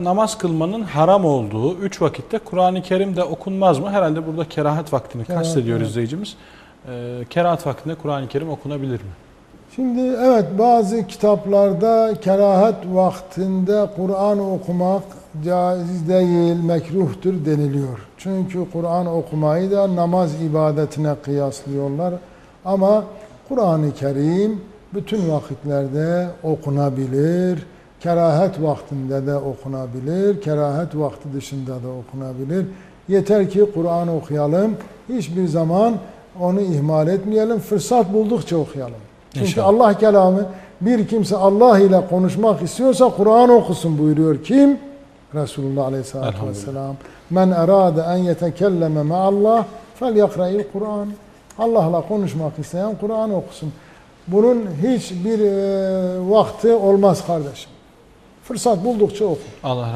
Namaz kılmanın haram olduğu üç vakitte Kur'an-ı Kerim de okunmaz mı? Herhalde burada kerahat vaktini Kerahat, kastediyor evet. izleyicimiz. Ee, kerahat vaktinde Kur'an-ı Kerim okunabilir mi? Şimdi evet bazı kitaplarda kerahat vaktinde Kur'an okumak caiz değil, mekruhtur deniliyor. Çünkü Kur'an okumayı da namaz ibadetine kıyaslıyorlar. Ama Kur'an-ı Kerim bütün vakitlerde okunabilir. Kerahat vaktinde de okunabilir. Kerahat vakti dışında da okunabilir. Yeter ki Kur'an okuyalım. Hiçbir zaman onu ihmal etmeyelim. Fırsat buldukça okuyalım. Çünkü İnşallah. Allah kelamı bir kimse Allah ile konuşmak istiyorsa Kur'an okusun buyuruyor. Kim? Resulullah Aleyhisselatü. Vesselam. Men erade en yetekelleme me'allah fel yakra'il Kur'an. Allah'la konuşmak isteyen Kur'an okusun. Bunun hiçbir e, vakti olmaz kardeşim. Fırsat buldukça oku. Allah razı